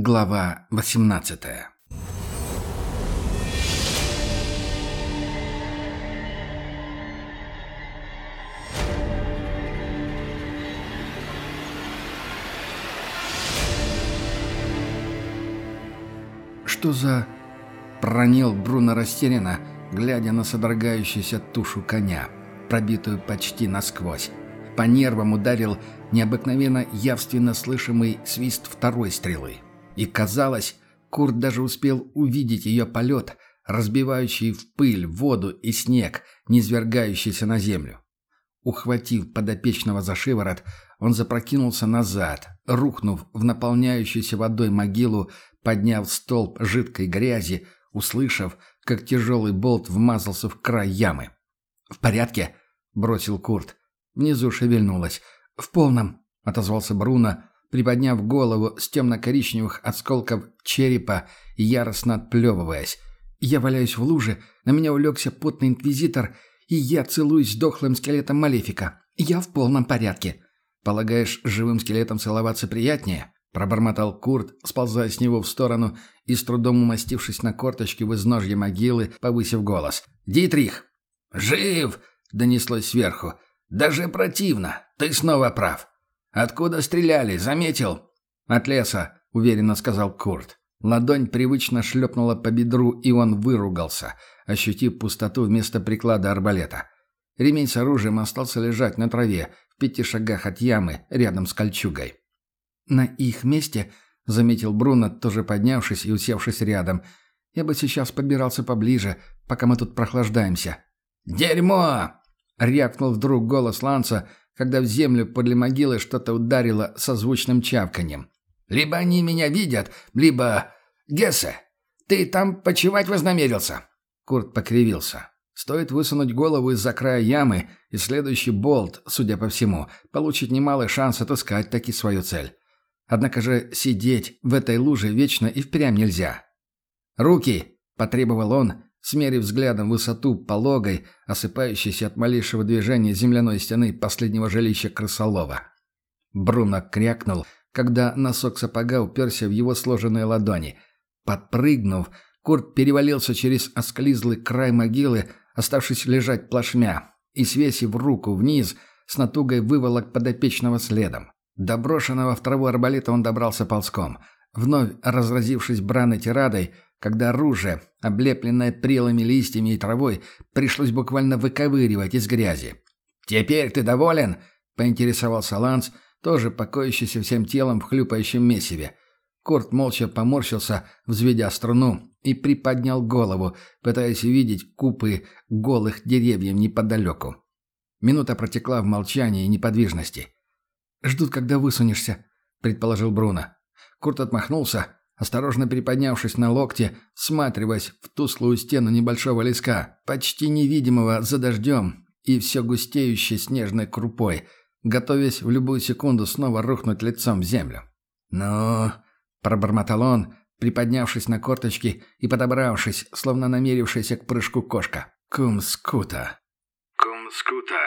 Глава 18 «Что за...» — пронил Бруно растерянно, глядя на содрогающуюся тушу коня, пробитую почти насквозь. По нервам ударил необыкновенно явственно слышимый свист второй стрелы. И казалось, Курт даже успел увидеть ее полет, разбивающий в пыль, воду и снег, низвергающийся на землю. Ухватив подопечного за шиворот, он запрокинулся назад, рухнув в наполняющуюся водой могилу, подняв столб жидкой грязи, услышав, как тяжелый болт вмазался в край ямы. «В порядке?» — бросил Курт. Внизу шевельнулось. «В полном», — отозвался Бруно, приподняв голову с темно-коричневых осколков черепа и яростно отплевываясь. Я валяюсь в луже, на меня улегся потный инквизитор, и я целуюсь с дохлым скелетом Малефика. Я в полном порядке. Полагаешь, живым скелетом целоваться приятнее?» Пробормотал Курт, сползая с него в сторону и с трудом умастившись на корточке в изножье могилы, повысив голос. «Дитрих!» «Жив!» — донеслось сверху. «Даже противно. Ты снова прав. Откуда стреляли, заметил?» «От леса», — уверенно сказал Курт. Ладонь привычно шлепнула по бедру, и он выругался, ощутив пустоту вместо приклада арбалета. Ремень с оружием остался лежать на траве, в пяти шагах от ямы, рядом с кольчугой. «На их месте», — заметил Бруно, тоже поднявшись и усевшись рядом, — «я бы сейчас побирался поближе, пока мы тут прохлаждаемся». «Дерьмо!» — рявкнул вдруг голос Ланса, когда в землю подле могилы что-то ударило со звучным чавканьем. «Либо они меня видят, либо... Гессе, ты там почевать вознамерился?» Курт покривился. Стоит высунуть голову из-за края ямы, и следующий болт, судя по всему, получит немалый шанс отыскать таки свою цель. Однако же сидеть в этой луже вечно и впрямь нельзя. «Руки!» – потребовал он, смерив взглядом высоту пологой, осыпающейся от малейшего движения земляной стены последнего жилища крысолова. Бруно крякнул, когда носок сапога уперся в его сложенные ладони. Подпрыгнув, Курт перевалился через осклизлый край могилы, оставшись лежать плашмя, и, свесив руку вниз, с натугой выволок подопечного следом. До брошенного в траву арбалета он добрался ползком. Вновь разразившись бранной тирадой, когда оружие, облепленное прелыми листьями и травой, пришлось буквально выковыривать из грязи. «Теперь ты доволен?» — поинтересовался Ланс, тоже покоящийся всем телом в хлюпающем месиве. Курт молча поморщился, взведя струну, и приподнял голову, пытаясь увидеть купы голых деревьев неподалеку. Минута протекла в молчании и неподвижности. «Ждут, когда высунешься», — предположил Бруно. Курт отмахнулся, осторожно приподнявшись на локте, всматриваясь в тусклую стену небольшого леска, почти невидимого за дождем и все густеющей снежной крупой, готовясь в любую секунду снова рухнуть лицом в землю. «Ну...» — пробормотал он, приподнявшись на корточки и подобравшись, словно намерившаяся к прыжку кошка. «Кум-скута». «Кум-скута.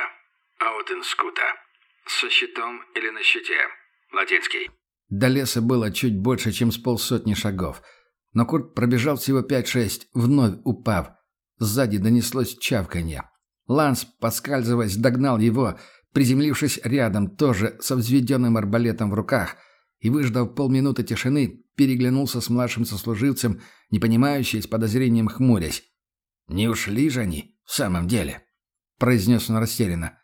Аутен-скута». Со щитом или на щите. Латинский. До леса было чуть больше, чем с полсотни шагов. Но Курт пробежал всего пять-шесть, вновь упав. Сзади донеслось чавканье. Ланс, поскальзываясь, догнал его, приземлившись рядом, тоже со взведенным арбалетом в руках, и, выждав полминуты тишины, переглянулся с младшим сослуживцем, не понимающий, с подозрением хмурясь. «Не ушли же они, в самом деле?» — произнес он растерянно.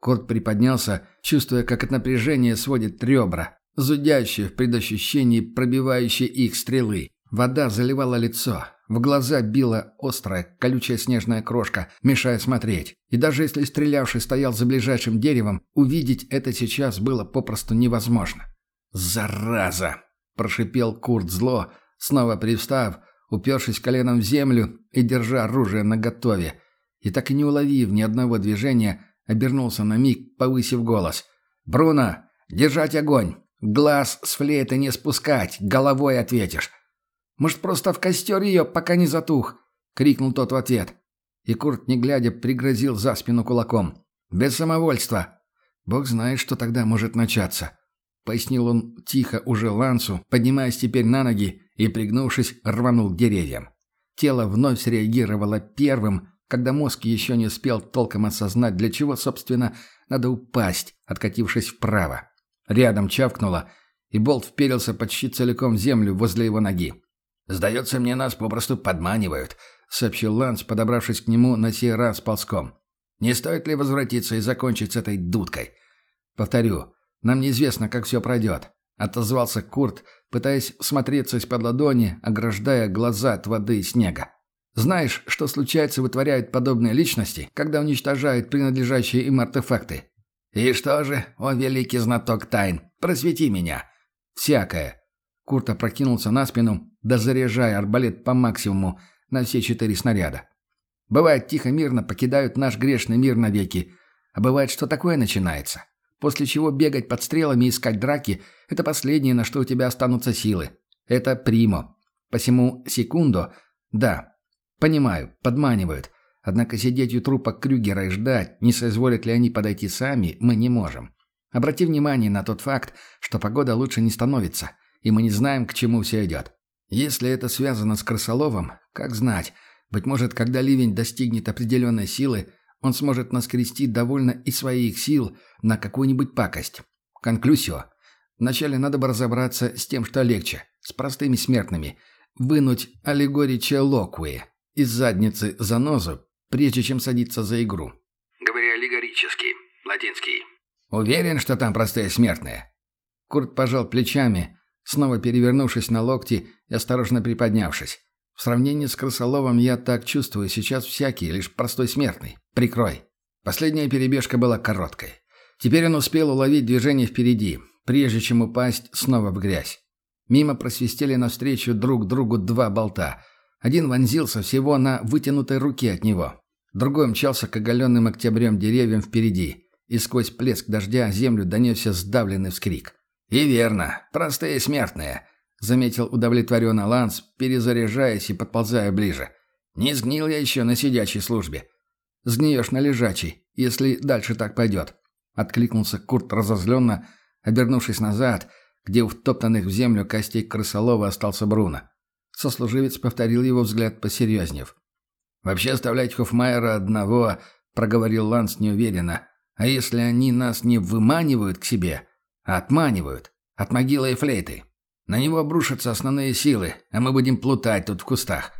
Курт приподнялся, чувствуя, как от напряжения сводит ребра, зудящие в предощущении пробивающие их стрелы. Вода заливала лицо, в глаза била острая, колючая снежная крошка, мешая смотреть. И даже если стрелявший стоял за ближайшим деревом, увидеть это сейчас было попросту невозможно. «Зараза!» – прошипел Курт зло, снова привстав, упершись коленом в землю и держа оружие наготове. И так и не уловив ни одного движения, Обернулся на миг, повысив голос. «Бруно, держать огонь! Глаз с флейты не спускать, головой ответишь!» «Может, просто в костер ее, пока не затух?» — крикнул тот в ответ. И Курт, не глядя, пригрозил за спину кулаком. «Без самовольства!» Бог знает, что тогда может начаться. пояснил он тихо уже Лансу, поднимаясь теперь на ноги и, пригнувшись, рванул к деревьям. Тело вновь среагировало первым, когда мозг еще не успел толком осознать, для чего, собственно, надо упасть, откатившись вправо. Рядом чавкнуло, и болт вперился почти целиком в землю возле его ноги. «Сдается мне, нас попросту подманивают», — сообщил Ланс, подобравшись к нему на сей раз ползком. «Не стоит ли возвратиться и закончить с этой дудкой?» «Повторю, нам неизвестно, как все пройдет», — отозвался Курт, пытаясь смотреться из-под ладони, ограждая глаза от воды и снега. «Знаешь, что случается, вытворяют подобные личности, когда уничтожают принадлежащие им артефакты?» «И что же, о великий знаток тайн, просвети меня!» «Всякое». Курт опрокинулся на спину, дозаряжая арбалет по максимуму на все четыре снаряда. Бывает, тихо-мирно покидают наш грешный мир навеки, а бывает, что такое начинается. После чего бегать под стрелами и искать драки – это последнее, на что у тебя останутся силы. Это примо. Посему секунду, да, понимаю, подманивают. Однако сидеть у трупа Крюгера и ждать, не соизволят ли они подойти сами, мы не можем. Обрати внимание на тот факт, что погода лучше не становится, и мы не знаем, к чему все идет. Если это связано с крысоловом, как знать, быть может, когда ливень достигнет определенной силы, он сможет наскрести довольно и своих сил на какую-нибудь пакость. Конклюсио. Вначале надо бы разобраться с тем, что легче, с простыми смертными, вынуть аллегорича локуи из задницы занозу, прежде чем садиться за игру. Говоря аллегорически, латинский. Уверен, что там простые смертные. Курт пожал плечами, снова перевернувшись на локти и осторожно приподнявшись. В сравнении с крысоловом я так чувствую сейчас всякий, лишь простой смертный. Прикрой. Последняя перебежка была короткой. Теперь он успел уловить движение впереди, прежде чем упасть снова в грязь. Мимо просвистели навстречу друг другу два болта. Один вонзился всего на вытянутой руке от него. Другой мчался к оголенным октябрем деревьям впереди, и сквозь плеск дождя землю донесся сдавленный вскрик. «И верно, простые смертные», — заметил удовлетворенно Ланс, перезаряжаясь и подползая ближе. «Не сгнил я еще на сидячей службе». «Сгниешь на лежачей, если дальше так пойдет», — откликнулся Курт разозленно, обернувшись назад, где у втоптанных в землю костей крысолова остался Бруно. Сослуживец повторил его взгляд посерьезнев. «Вообще оставлять Хофмайера одного», — проговорил Ланс неуверенно. «А если они нас не выманивают к себе, Отманивают. От могилы и флейты. На него обрушатся основные силы, а мы будем плутать тут в кустах.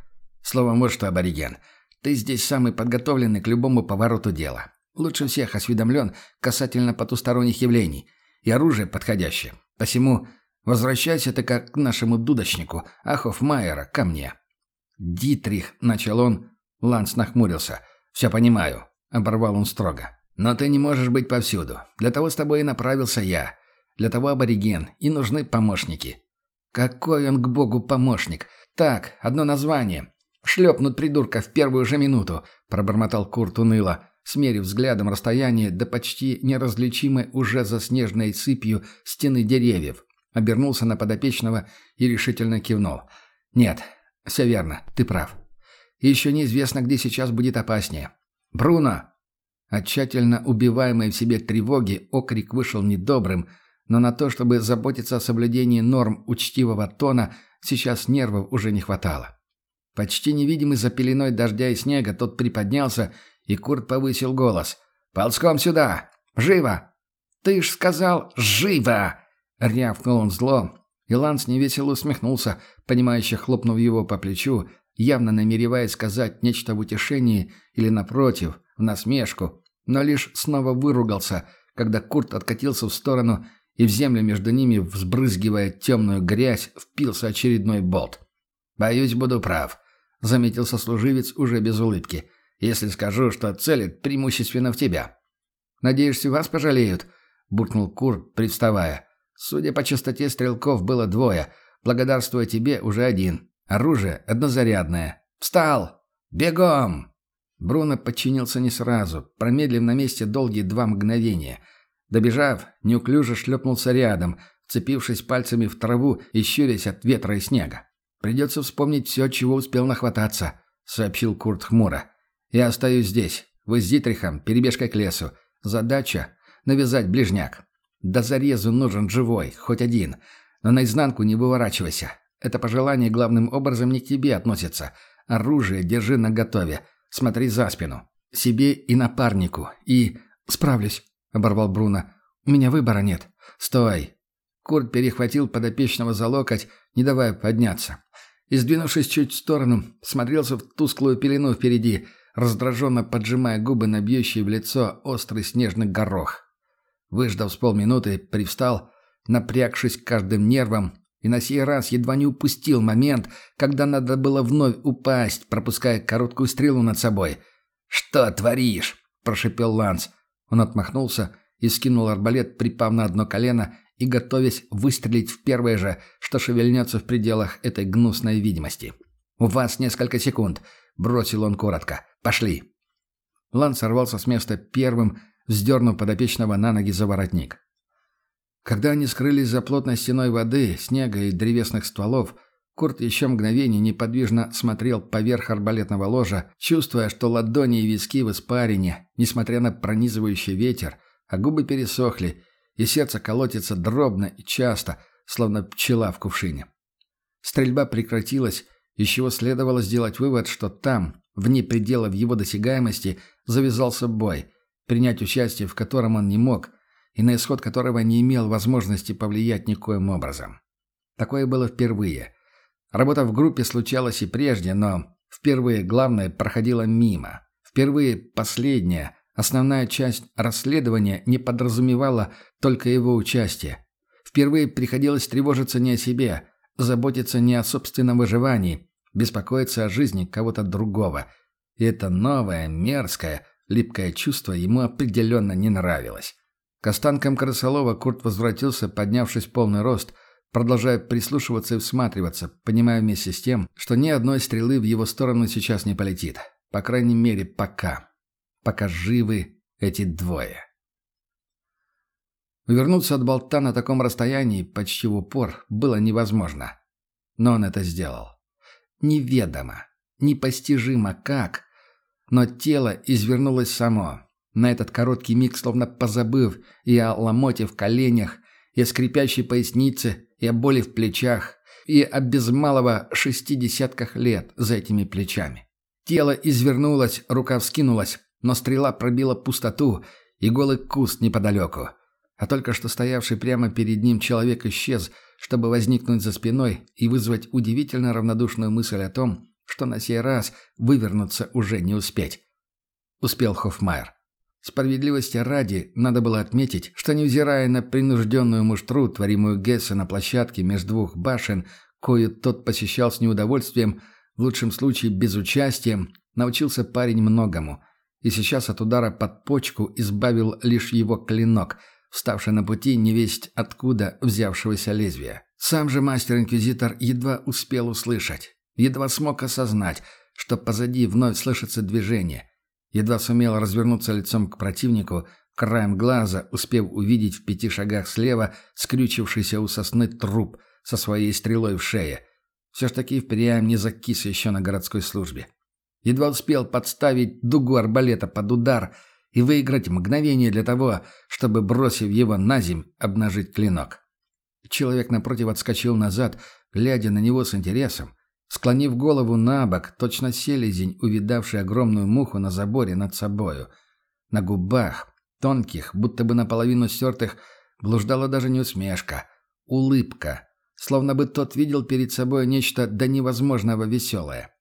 Словом, вот что, абориген. Ты здесь самый подготовленный к любому повороту дела. Лучше всех осведомлен касательно потусторонних явлений. И оружие подходящее. Посему возвращайся ты как к нашему дудочнику, а Хоффмайера ко мне. «Дитрих», — начал он. Ланс нахмурился. «Все понимаю», — оборвал он строго. «Но ты не можешь быть повсюду. Для того с тобой и направился я. Для того абориген. И нужны помощники. Какой он к богу помощник? Так, одно название. Шлепнут придурка в первую же минуту, пробормотал Курт уныло, смерив взглядом расстояние до почти неразличимой уже за снежной сыпью стены деревьев. Обернулся на подопечного и решительно кивнул. «Нет, все верно, ты прав. Еще неизвестно, где сейчас будет опаснее. Бруно!» От тщательно убиваемой в себе тревоги окрик вышел недобрым, но на то, чтобы заботиться о соблюдении норм учтивого тона, сейчас нервов уже не хватало. Почти невидимый за пеленой дождя и снега, тот приподнялся, и Курт повысил голос. «Ползком сюда! Живо!» «Ты ж сказал «живо!»» — рявкнул он зло, и Ланс невесело усмехнулся, понимающе хлопнув его по плечу, явно намереваясь сказать нечто в утешении или, напротив, в насмешку, но лишь снова выругался, когда Курт откатился в сторону и в землю между ними, взбрызгивая темную грязь, впился очередной болт. «Боюсь, буду прав», — заметил сослуживец уже без улыбки, «если скажу, что целит преимущественно в тебя». «Надеешься, вас пожалеют?» — буркнул Кур, привставая. «Судя по частоте стрелков, было двое. Благодарствуя тебе, уже один. Оружие однозарядное. Встал! Бегом!» Бруно подчинился не сразу, промедлив на месте долгие два мгновения — Добежав, неуклюже шлепнулся рядом, цепившись пальцами в траву и щурясь от ветра и снега. «Придется вспомнить все, чего успел нахвататься», — сообщил Курт хмуро. «Я остаюсь здесь. Вы с Дитрихом, перебежкой к лесу. Задача — навязать ближняк. До зарезу нужен живой, хоть один. Но наизнанку не выворачивайся. Это пожелание главным образом не к тебе относится. Оружие держи наготове. Смотри за спину. Себе и напарнику. И... «Справлюсь», — оборвал Бруно. «У меня выбора нет». «Стой!» Курт перехватил подопечного за локоть, не давая подняться. И, сдвинувшись чуть в сторону, смотрелся в тусклую пелену впереди, раздраженно поджимая губы на бьющий в лицо острый снежный горох. Выждав с полминуты, привстал, напрягшись каждым нервом, и на сей раз едва не упустил момент, когда надо было вновь упасть, пропуская короткую стрелу над собой. «Что творишь?» – прошипел Ланс. Он отмахнулся и скинул арбалет, припав на одно колено и готовясь выстрелить в первое же, что шевельнется в пределах этой гнусной видимости. «У вас несколько секунд», — бросил он коротко. «Пошли». Лан сорвался с места первым, вздернув подопечного на ноги за воротник. Когда они скрылись за плотной стеной воды, снега и древесных стволов, Курт еще мгновение неподвижно смотрел поверх арбалетного ложа, чувствуя, что ладони и виски в испарине, несмотря на пронизывающий ветер, а губы пересохли, и сердце колотится дробно и часто, словно пчела в кувшине. Стрельба прекратилась, из чего следовало сделать вывод, что там, вне пределов его досягаемости, завязался бой, принять участие в котором он не мог, и на исход которого не имел возможности повлиять никоим образом. Такое было впервые. Работа в группе случалась и прежде, но впервые главное проходило мимо. Впервые последнее, Основная часть расследования не подразумевала только его участие. Впервые приходилось тревожиться не о себе, заботиться не о собственном выживании, беспокоиться о жизни кого-то другого. И это новое, мерзкое, липкое чувство ему определенно не нравилось. К останкам Крысолова Курт возвратился, поднявшись в полный рост, продолжая прислушиваться и всматриваться, понимая вместе с тем, что ни одной стрелы в его сторону сейчас не полетит. По крайней мере, пока пока живы эти двое. Увернуться от болта на таком расстоянии почти в упор было невозможно. Но он это сделал. Неведомо, непостижимо как, но тело извернулось само, на этот короткий миг словно позабыв и о ломоте в коленях, и о скрипящей пояснице, и о боли в плечах, и о без малого шести десятках лет за этими плечами. Тело извернулось, рука вскинулась, но стрела пробила пустоту и голый куст неподалеку. А только что стоявший прямо перед ним человек исчез, чтобы возникнуть за спиной и вызвать удивительно равнодушную мысль о том, что на сей раз вывернуться уже не успеть. Успел Хоффмайер. Справедливости ради, надо было отметить, что невзирая на принужденную муштру, творимую Гесса на площадке между двух башен, кою тот посещал с неудовольствием, в лучшем случае без участия, научился парень многому – и сейчас от удара под почку избавил лишь его клинок, вставший на пути невесть откуда взявшегося лезвия. Сам же мастер-инквизитор едва успел услышать, едва смог осознать, что позади вновь слышится движение, едва сумел развернуться лицом к противнику, краем глаза успев увидеть в пяти шагах слева скрючившийся у сосны труп со своей стрелой в шее. Все ж таки впрямь не закис еще на городской службе. Едва успел подставить дугу арбалета под удар и выиграть мгновение для того, чтобы, бросив его на земь, обнажить клинок. Человек напротив отскочил назад, глядя на него с интересом, склонив голову на бок, точно селезень, увидавший огромную муху на заборе над собою. На губах, тонких, будто бы наполовину стертых, блуждала даже не усмешка, улыбка, словно бы тот видел перед собой нечто до невозможного веселое.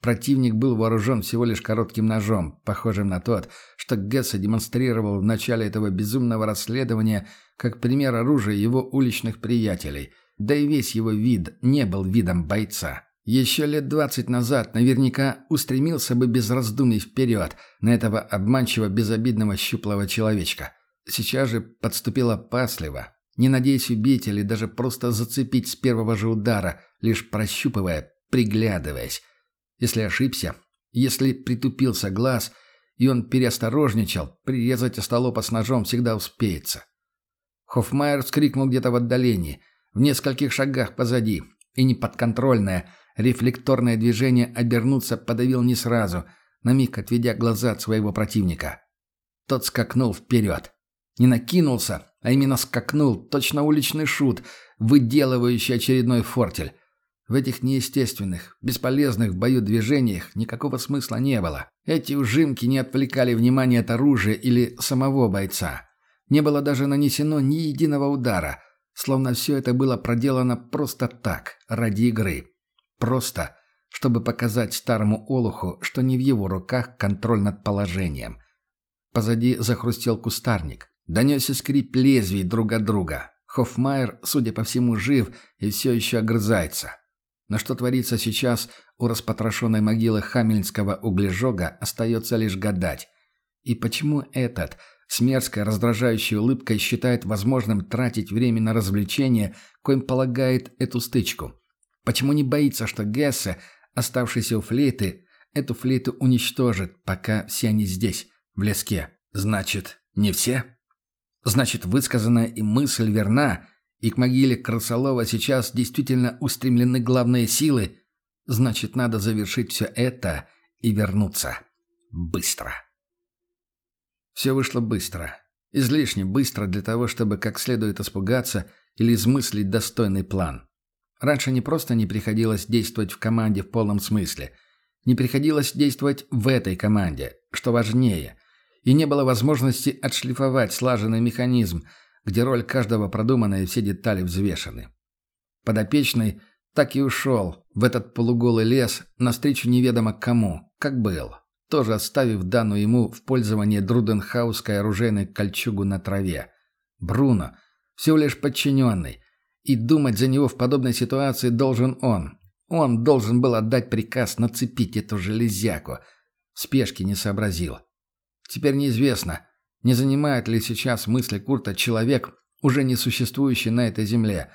Противник был вооружен всего лишь коротким ножом, похожим на тот, что Гесса демонстрировал в начале этого безумного расследования как пример оружия его уличных приятелей. Да и весь его вид не был видом бойца. Еще лет двадцать назад наверняка устремился бы без раздумий вперед на этого обманчиво безобидного щуплого человечка. Сейчас же подступила опасливо, не надеясь убить или даже просто зацепить с первого же удара, лишь прощупывая, приглядываясь. Если ошибся, если притупился глаз, и он переосторожничал, прирезать остолопа с ножом всегда успеется. Хоффмайер вскрикнул где-то в отдалении, в нескольких шагах позади, и неподконтрольное, рефлекторное движение обернуться подавил не сразу, на миг отведя глаза от своего противника. Тот скакнул вперед. Не накинулся, а именно скакнул, точно уличный шут, выделывающий очередной фортель. В этих неестественных, бесполезных в бою движениях никакого смысла не было. Эти ужимки не отвлекали внимание от оружия или самого бойца. Не было даже нанесено ни единого удара, словно все это было проделано просто так, ради игры. Просто, чтобы показать старому Олуху, что не в его руках контроль над положением. Позади захрустел кустарник. Донесся скрип лезвий друг от друга. Хоффмайер, судя по всему, жив и все еще огрызается. Но что творится сейчас у распотрошенной могилы Хамельнского углежога, остается лишь гадать. И почему этот, с мерзкой раздражающей улыбкой, считает возможным тратить время на развлечение, коим полагает эту стычку? Почему не боится, что Гессе, оставшийся у флейты, эту флейту уничтожит, пока все они здесь, в леске? Значит, не все? Значит, высказанная им мысль верна, и к могиле Красолова сейчас действительно устремлены главные силы. Значит, надо завершить все это и вернуться. Быстро. Все вышло быстро. Излишне быстро для того, чтобы как следует испугаться или измыслить достойный план. Раньше не просто не приходилось действовать в команде в полном смысле. Не приходилось действовать в этой команде, что важнее – и не было возможности отшлифовать слаженный механизм, где роль каждого продумана и все детали взвешены. Подопечный так и ушел в этот полуголый лес навстречу неведомо кому, как был, тоже оставив данную ему в пользование Друденхаусской оружейной кольчугу на траве. Бруно, всего лишь подчиненный, и думать за него в подобной ситуации должен он. Он должен был отдать приказ нацепить эту железяку. В спешке не сообразил. Теперь неизвестно, не занимает ли сейчас мысли Курта человек, уже не существующий на этой земле.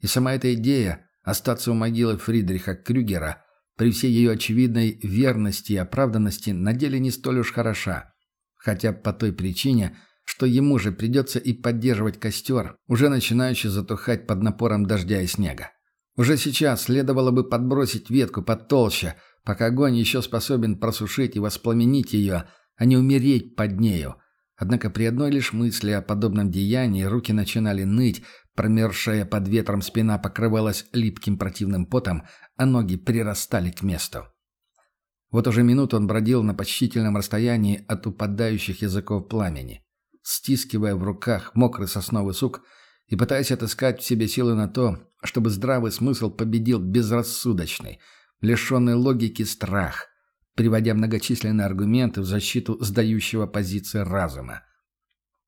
И сама эта идея остаться у могилы Фридриха Крюгера при всей ее очевидной верности и оправданности на деле не столь уж хороша. Хотя по той причине, что ему же придется и поддерживать костер, уже начинающий затухать под напором дождя и снега. Уже сейчас следовало бы подбросить ветку потолще, пока огонь еще способен просушить и воспламенить ее – а не умереть под нею. Однако при одной лишь мысли о подобном деянии руки начинали ныть, промерзшая под ветром спина покрывалась липким противным потом, а ноги прирастали к месту. Вот уже минуту он бродил на почтительном расстоянии от упадающих языков пламени, стискивая в руках мокрый сосновый сук и пытаясь отыскать в себе силы на то, чтобы здравый смысл победил безрассудочный, лишенный логики страх – приводя многочисленные аргументы в защиту сдающего позиции разума.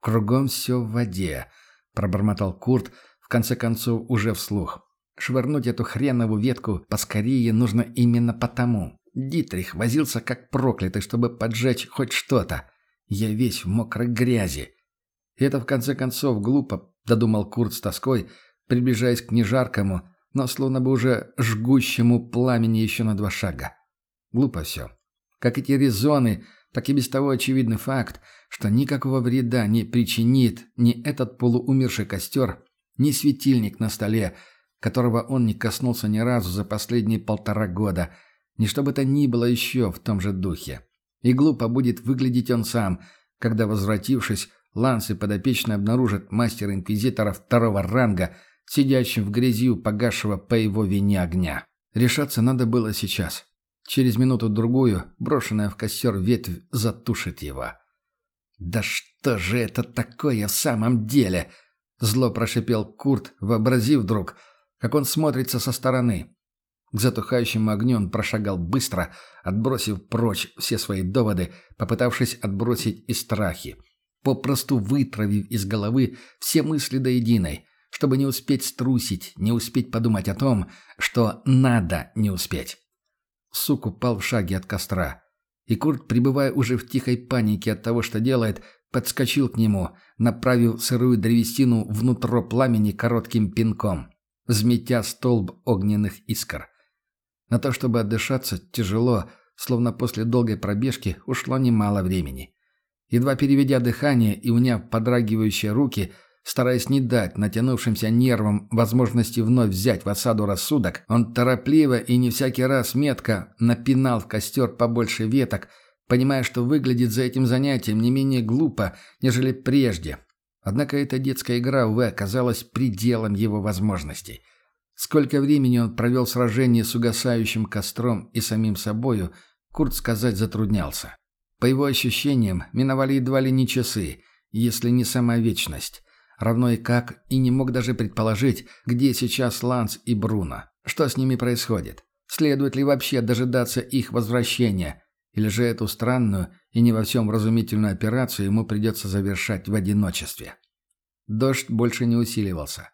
«Кругом все в воде», — пробормотал Курт, в конце концов уже вслух. «Швырнуть эту хренову ветку поскорее нужно именно потому. Дитрих возился как проклятый, чтобы поджечь хоть что-то. Я весь в мокрой грязи». И это, в конце концов, глупо, додумал Курт с тоской, приближаясь к нежаркому, но словно бы уже жгущему пламени еще на два шага. Глупо все. Как эти резоны, так и без того очевидный факт, что никакого вреда не причинит ни этот полуумерший костер, ни светильник на столе, которого он не коснулся ни разу за последние полтора года, ни что бы то ни было еще в том же духе. И глупо будет выглядеть он сам, когда, возвратившись, Ланс и подопечный обнаружат мастера-инквизитора второго ранга, сидящим в грязи у погасшего по его вине огня. Решаться надо было сейчас. Через минуту-другую брошенная в костер ветвь затушит его. «Да что же это такое в самом деле?» Зло прошипел Курт, вообразив вдруг, как он смотрится со стороны. К затухающему огню он прошагал быстро, отбросив прочь все свои доводы, попытавшись отбросить и страхи, попросту вытравив из головы все мысли до единой, чтобы не успеть струсить, не успеть подумать о том, что надо не успеть. Сук упал в шаге от костра. И Курт, пребывая уже в тихой панике от того, что делает, подскочил к нему, направив сырую древесину внутрь пламени коротким пинком, взметя столб огненных искр. На то, чтобы отдышаться, тяжело, словно после долгой пробежки, ушло немало времени. Едва переведя дыхание и уняв подрагивающие руки – Стараясь не дать натянувшимся нервам возможности вновь взять в осаду рассудок, он торопливо и не всякий раз метко напинал в костер побольше веток, понимая, что выглядит за этим занятием не менее глупо, нежели прежде. Однако эта детская игра, увы, оказалась пределом его возможностей. Сколько времени он провел в сражении с угасающим костром и самим собою, Курт сказать затруднялся. По его ощущениям, миновали едва ли не часы, если не сама вечность. Равно и как, и не мог даже предположить, где сейчас Ланс и Бруно. Что с ними происходит? Следует ли вообще дожидаться их возвращения? Или же эту странную и не во всем разумительную операцию ему придется завершать в одиночестве? Дождь больше не усиливался.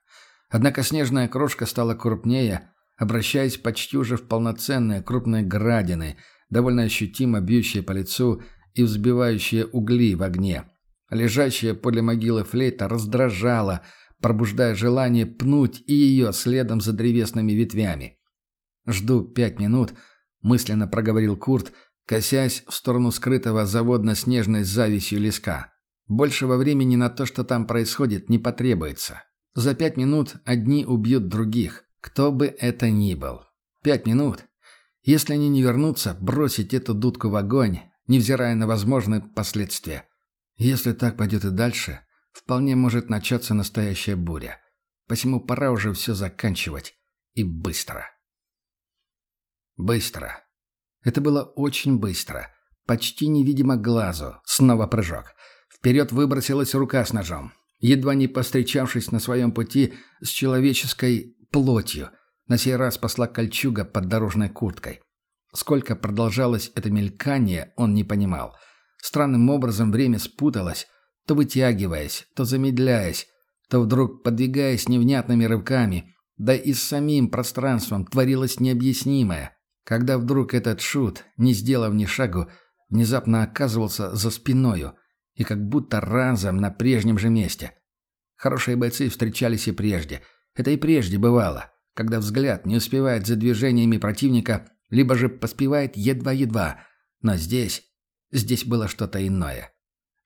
Однако снежная крошка стала крупнее, обращаясь почти уже в полноценные крупные градины, довольно ощутимо бьющие по лицу и взбивающие угли в огне. Лежащая подле могилы флейта раздражала, пробуждая желание пнуть и ее следом за древесными ветвями. «Жду пять минут», — мысленно проговорил Курт, косясь в сторону скрытого заводно-снежной завистью леска. «Большего времени на то, что там происходит, не потребуется. За пять минут одни убьют других, кто бы это ни был. Пять минут. Если они не вернутся, бросить эту дудку в огонь, невзирая на возможные последствия. Если так пойдет и дальше, вполне может начаться настоящая буря. Посему пора уже все заканчивать. И быстро. Быстро. Это было очень быстро. Почти невидимо глазу. Снова прыжок. Вперед выбросилась рука с ножом. Едва не постречавшись на своем пути с человеческой плотью, на сей раз посла кольчуга под дорожной курткой. Сколько продолжалось это мелькание, он не понимал. Странным образом время спуталось, то вытягиваясь, то замедляясь, то вдруг подвигаясь невнятными рывками, да и с самим пространством творилось необъяснимое, когда вдруг этот шут, не сделав ни шагу, внезапно оказывался за спиною и как будто разом на прежнем же месте. Хорошие бойцы встречались и прежде. Это и прежде бывало, когда взгляд не успевает за движениями противника, либо же поспевает едва-едва. Но здесь, здесь было что-то иное.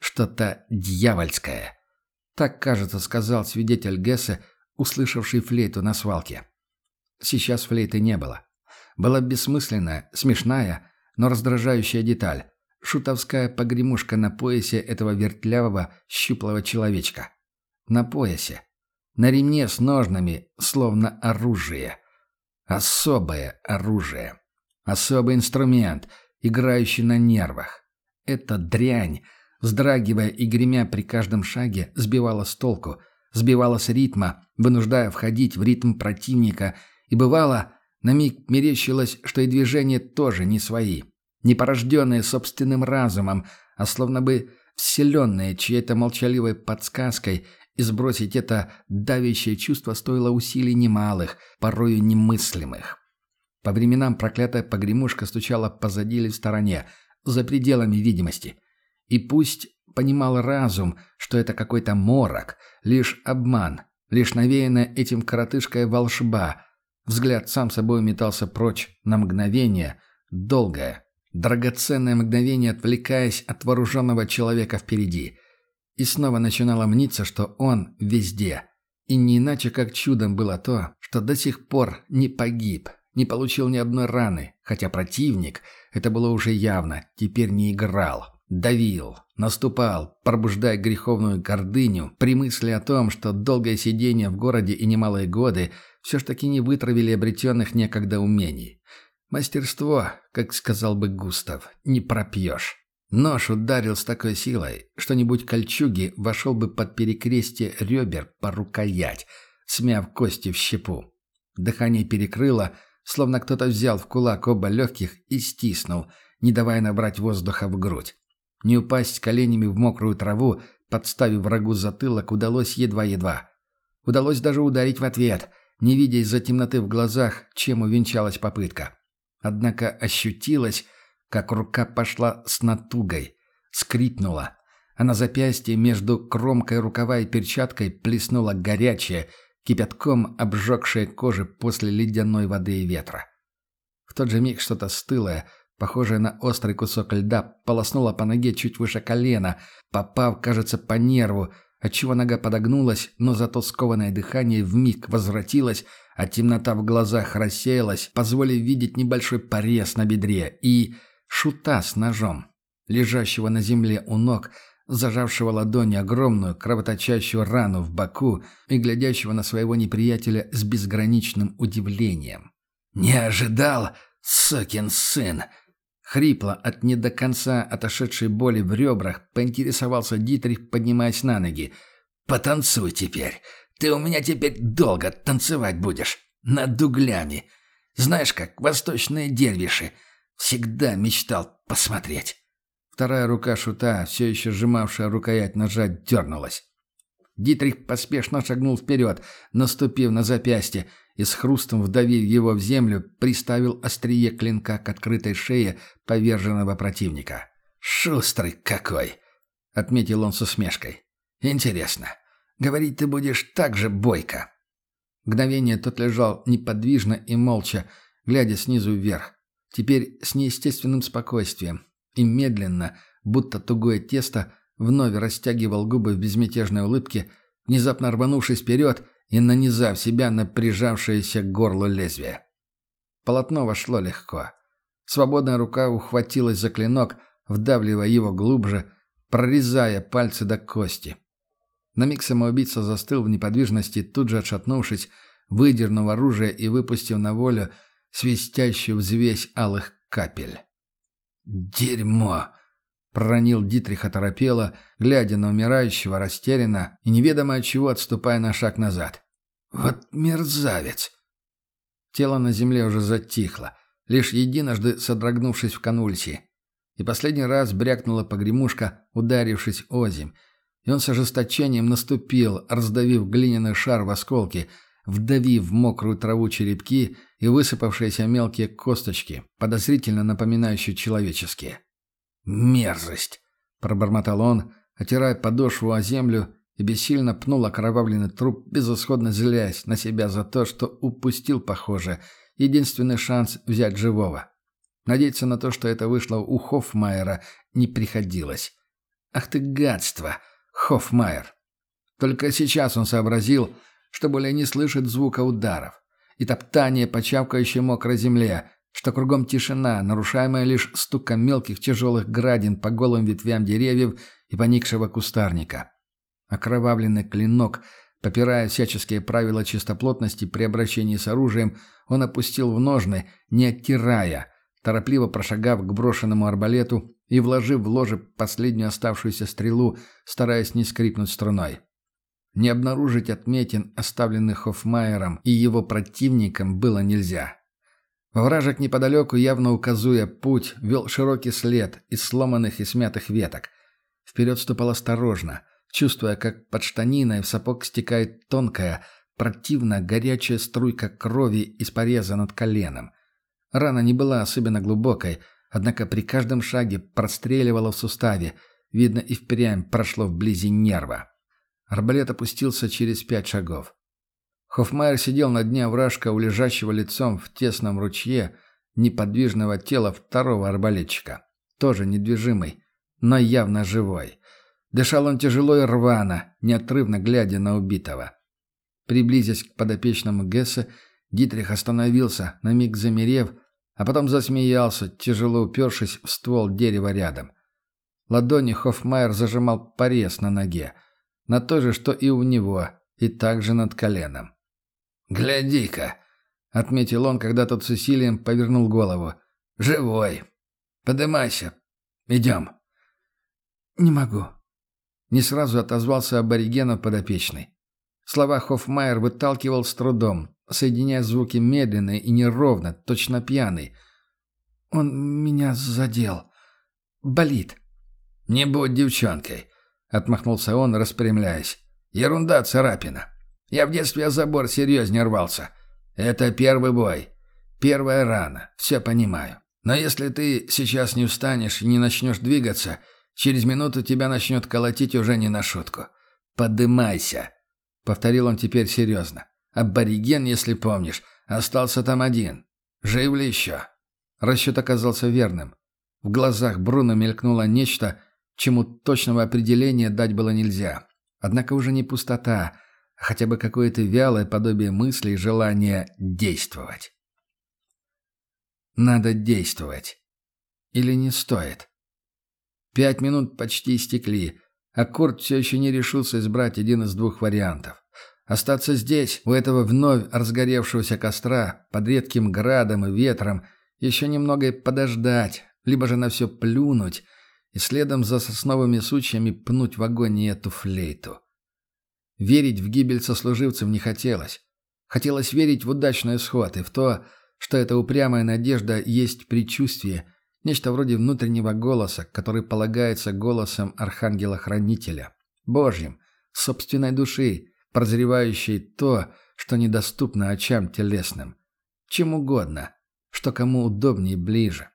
Что-то дьявольское. Так, кажется, сказал свидетель Гессе, услышавший флейту на свалке. Сейчас флейты не было. Была бессмысленная, смешная, но раздражающая деталь. Шутовская погремушка на поясе этого вертлявого, щуплого человечка. На поясе. На ремне с ножнами, словно оружие. Особое оружие. Особый инструмент, играющий на нервах. Эта дрянь, вздрагивая и гремя при каждом шаге, сбивала с толку, сбивала с ритма, вынуждая входить в ритм противника, и бывало, на миг мерещилось, что и движения тоже не свои, не порожденные собственным разумом, а словно бы вселенные чьей-то молчаливой подсказкой, и сбросить это давящее чувство стоило усилий немалых, порою немыслимых. По временам проклятая погремушка стучала позади или в стороне, за пределами видимости. И пусть понимал разум, что это какой-то морок, лишь обман, лишь навеянная этим коротышкой волшба – Взгляд сам собой метался прочь на мгновение, долгое, драгоценное мгновение, отвлекаясь от вооруженного человека впереди. И снова начинало мниться, что он везде. И не иначе как чудом было то, что до сих пор не погиб, не получил ни одной раны, хотя противник, это было уже явно, теперь не играл, давил, наступал, пробуждая греховную гордыню при мысли о том, что долгое сидение в городе и немалые годы все ж таки не вытравили обретенных некогда умений. Мастерство, как сказал бы Густав, не пропьешь. Нож ударил с такой силой, что нибудь кольчуги вошел бы под перекрестие ребер по рукоять, смяв кости в щепу. Дыхание перекрыло, словно кто-то взял в кулак оба легких и стиснул, не давая набрать воздуха в грудь. Не упасть коленями в мокрую траву, подставив врагу затылок, удалось едва-едва. Удалось даже ударить в ответ, не видя из-за темноты в глазах, чем увенчалась попытка. Однако ощутилось, как рука пошла с натугой, скрипнула, а на запястье между кромкой рукава и перчаткой плеснула горячее, кипятком обжегшее кожи после ледяной воды и ветра. В тот же миг что-то стылое, похожее на острый кусок льда, полоснуло по ноге чуть выше колена, попав, кажется, по нерву, отчего нога подогнулась, но зато скованное дыхание вмиг возвратилось, а темнота в глазах рассеялась, позволив видеть небольшой порез на бедре и шута с ножом, лежащего на земле у ног, зажавшего ладони огромную кровоточащую рану в боку и глядящего на своего неприятеля с безграничным удивлением. «Не ожидал, сукин сын!» Хрипло от не до конца отошедшей боли в ребрах поинтересовался Дитрих, поднимаясь на ноги. «Потанцуй теперь. Ты у меня теперь долго танцевать будешь. Над углями. Знаешь как, восточные дервиши. Всегда мечтал посмотреть». Вторая рука шута, все еще сжимавшая рукоять ножа, дернулась. Дитрих поспешно шагнул вперед, наступив на запястье, и с хрустом вдавив его в землю, приставил острие клинка к открытой шее поверженного противника. «Шустрый какой!» — отметил он с усмешкой. «Интересно, говорить ты будешь так же бойко?» Мгновение тот лежал неподвижно и молча, глядя снизу вверх. Теперь с неестественным спокойствием. И медленно, будто тугое тесто, вновь растягивал губы в безмятежной улыбке, внезапно рванувшись вперед и нанизав себя на прижавшееся к горлу лезвие. Полотно вошло легко. Свободная рука ухватилась за клинок, вдавливая его глубже, прорезая пальцы до кости. На миг самоубийца застыл в неподвижности, тут же отшатнувшись, выдернув оружие и выпустив на волю свистящую взвесь алых капель. «Дерьмо!» — проронил Дитрих оторопело, глядя на умирающего растерянно и неведомо от чего отступая на шаг назад. «Вот мерзавец!» Тело на земле уже затихло, лишь единожды содрогнувшись в конвульсии. И последний раз брякнула погремушка, ударившись озимь, и он с ожесточением наступил, раздавив глиняный шар в осколки, вдавив в мокрую траву черепки и высыпавшиеся мелкие косточки, подозрительно напоминающие человеческие. «Мерзость!» — пробормотал он, отирая подошву о землю и бессильно пнул окровавленный труп, безысходно злясь на себя за то, что упустил, похоже, единственный шанс взять живого. Надеяться на то, что это вышло у Хоффмайера, не приходилось. «Ах ты гадство!» Хоффмайер. Только сейчас он сообразил, что более не слышит звука ударов и топтание по чавкающей мокрой земле, что кругом тишина, нарушаемая лишь стуком мелких тяжелых градин по голым ветвям деревьев и поникшего кустарника. Окровавленный клинок, попирая всяческие правила чистоплотности при обращении с оружием, он опустил в ножны, не оттирая, торопливо прошагав к брошенному арбалету и вложив в ложе последнюю оставшуюся стрелу, стараясь не скрипнуть струной. Не обнаружить отметин, оставленных Хоффмайером и его противником, было нельзя. Вражек неподалеку, явно указуя путь, вел широкий след из сломанных и смятых веток. Вперед ступал осторожно, чувствуя, как под штаниной в сапог стекает тонкая, противно горячая струйка крови из пореза над коленом. Рана не была особенно глубокой, однако при каждом шаге простреливала в суставе, видно и впрямь прошло вблизи нерва. Арбалет опустился через пять шагов. Хоффмайер сидел на дне овражка у лежащего лицом в тесном ручье неподвижного тела второго арбалетчика. Тоже недвижимый, но явно живой. Дышал он тяжело и рвано, неотрывно глядя на убитого. Приблизясь к подопечному Гессе, Дитрих остановился, на миг замерев, а потом засмеялся, тяжело упершись в ствол дерева рядом. Ладони Хоффмайер зажимал порез на ноге, на той же, что и у него, и также над коленом. «Гляди-ка!» — отметил он, когда тот с усилием повернул голову. «Живой! Подымайся! Идем!» «Не могу!» Не сразу отозвался аборигенов подопечный. Слова Хоффмайер выталкивал с трудом, соединяя звуки медленно и неровно, точно пьяный. «Он меня задел. Болит». «Не будь девчонкой», — отмахнулся он, распрямляясь. «Ерунда, царапина. Я в детстве о забор серьезнее рвался. Это первый бой. Первая рана. Все понимаю. Но если ты сейчас не встанешь и не начнешь двигаться, через минуту тебя начнет колотить уже не на шутку. Подымайся», — повторил он теперь серьезно. Абориген, если помнишь, остался там один. Жив ли еще?» Расчет оказался верным. В глазах Бруно мелькнуло нечто, чему точного определения дать было нельзя. Однако уже не пустота, а хотя бы какое-то вялое подобие мысли и желания действовать. Надо действовать. Или не стоит? Пять минут почти истекли, А Курт все еще не решился избрать один из двух вариантов. Остаться здесь, у этого вновь разгоревшегося костра, под редким градом и ветром, еще немного подождать, либо же на все плюнуть и следом за сосновыми сучьями пнуть в огонь эту флейту. Верить в гибель сослуживцев не хотелось. Хотелось верить в удачный исход и в то, что эта упрямая надежда есть предчувствие, нечто вроде внутреннего голоса, который полагается голосом Архангела-Хранителя, Божьим, собственной души, прозревающий то, что недоступно очам телесным. Чем угодно, что кому удобнее и ближе.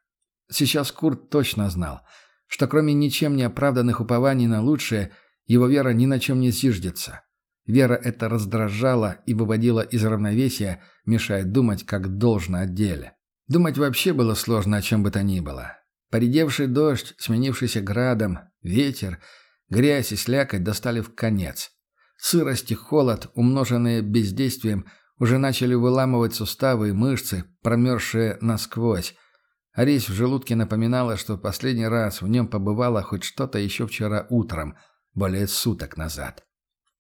Сейчас Курт точно знал, что кроме ничем не оправданных упований на лучшее, его вера ни на чем не зиждется. Вера это раздражала и выводила из равновесия, мешая думать, как должно о деле. Думать вообще было сложно о чем бы то ни было. Поредевший дождь, сменившийся градом, ветер, грязь и слякоть достали в конец. Сырость и холод, умноженные бездействием, уже начали выламывать суставы и мышцы, промерзшие насквозь. А резь в желудке напоминала, что последний раз в нем побывало хоть что-то еще вчера утром, более суток назад.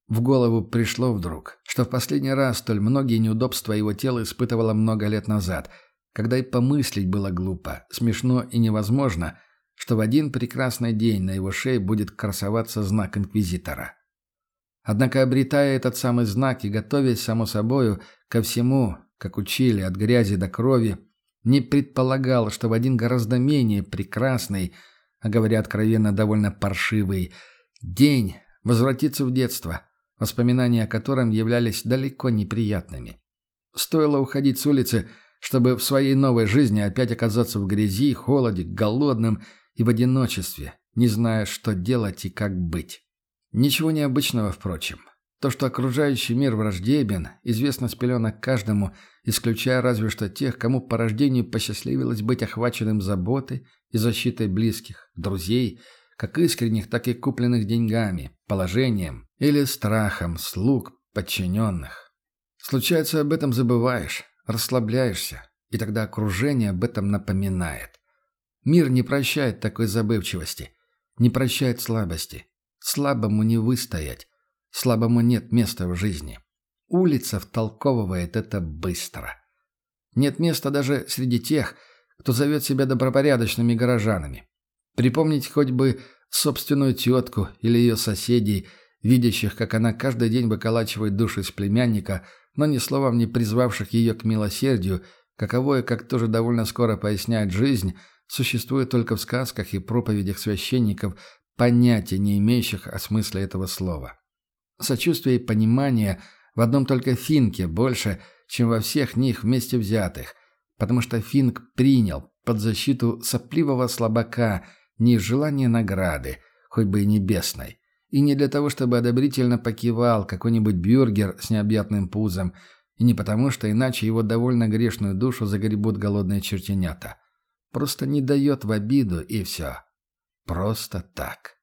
В голову пришло вдруг, что в последний раз столь многие неудобства его тела испытывало много лет назад, когда и помыслить было глупо, смешно и невозможно, что в один прекрасный день на его шее будет красоваться знак инквизитора. Однако, обретая этот самый знак и готовясь, само собою, ко всему, как учили, от грязи до крови, не предполагал, что в один гораздо менее прекрасный, а говоря откровенно, довольно паршивый, день возвратится в детство, воспоминания о котором являлись далеко неприятными. Стоило уходить с улицы, чтобы в своей новой жизни опять оказаться в грязи, холоде, голодным и в одиночестве, не зная, что делать и как быть. Ничего необычного, впрочем. То, что окружающий мир враждебен, известно с пеленок каждому, исключая разве что тех, кому по рождению посчастливилось быть охваченным заботой и защитой близких, друзей, как искренних, так и купленных деньгами, положением или страхом слуг, подчиненных. Случается, об этом забываешь, расслабляешься, и тогда окружение об этом напоминает. Мир не прощает такой забывчивости, не прощает слабости – Слабому не выстоять. Слабому нет места в жизни. Улица втолковывает это быстро. Нет места даже среди тех, кто зовет себя добропорядочными горожанами. Припомнить хоть бы собственную тетку или ее соседей, видящих, как она каждый день выколачивает душу из племянника, но ни словом не призвавших ее к милосердию, каковое, как тоже довольно скоро поясняет жизнь, существует только в сказках и проповедях священников, понятия не имеющих о смысле этого слова. Сочувствие и понимание в одном только Финке больше, чем во всех них вместе взятых, потому что Финк принял под защиту сопливого слабака не из желания награды, хоть бы и небесной, и не для того, чтобы одобрительно покивал какой-нибудь бюргер с необъятным пузом, и не потому, что иначе его довольно грешную душу загребут голодные чертенята. Просто не дает в обиду, и все. Просто так.